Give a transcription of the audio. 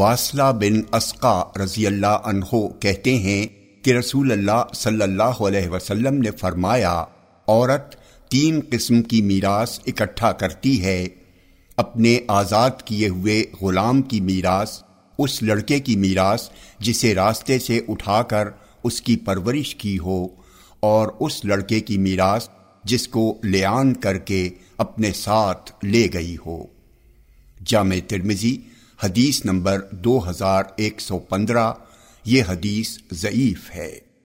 واصلہ بن اسقا رضی اللہ عنہ کہتے ہیں کہ رسول اللہ صلی اللہ علیہ وسلم نے فرمایا، عورت تین قسم کی میراث اکٹھا کرتی ہے۔ اپنے آزاد کیے ہوئے غلام کی میراث، اس لڑکے کی میراث جسے راستے سے اٹھا کر اس کی پرورش کی ہو، اور اس لڑکے کی میراث جس کو لیان کر کے اپنے ساتھ لے گئی ہو۔ جامع ترمزی حدیث نمبر دو ہزار ایک سو پندرہ یہ حدیث ضعیف ہے۔